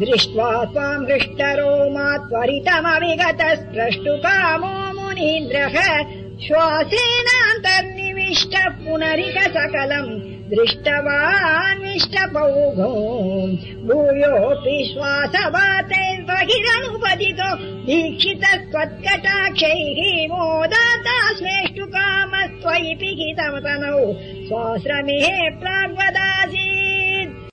दृष्ट्वा त्वाम् हृष्टरो मा त्वरितमभिगत स्प्रष्टुकामो मुनीन्द्रः श्वासेनान्तर्निविष्ट तन्निविष्ट पुनरिकसकलम् दृष्टवान्विष्टपौघो भूयोऽपि श्वासवाते दीक्षितस्त्वत्कटाक्षैः मोदाता स्मेष्टुकामस्त्वयि पिहितमतनौ। स्वाश्रमे प्राग्वदासि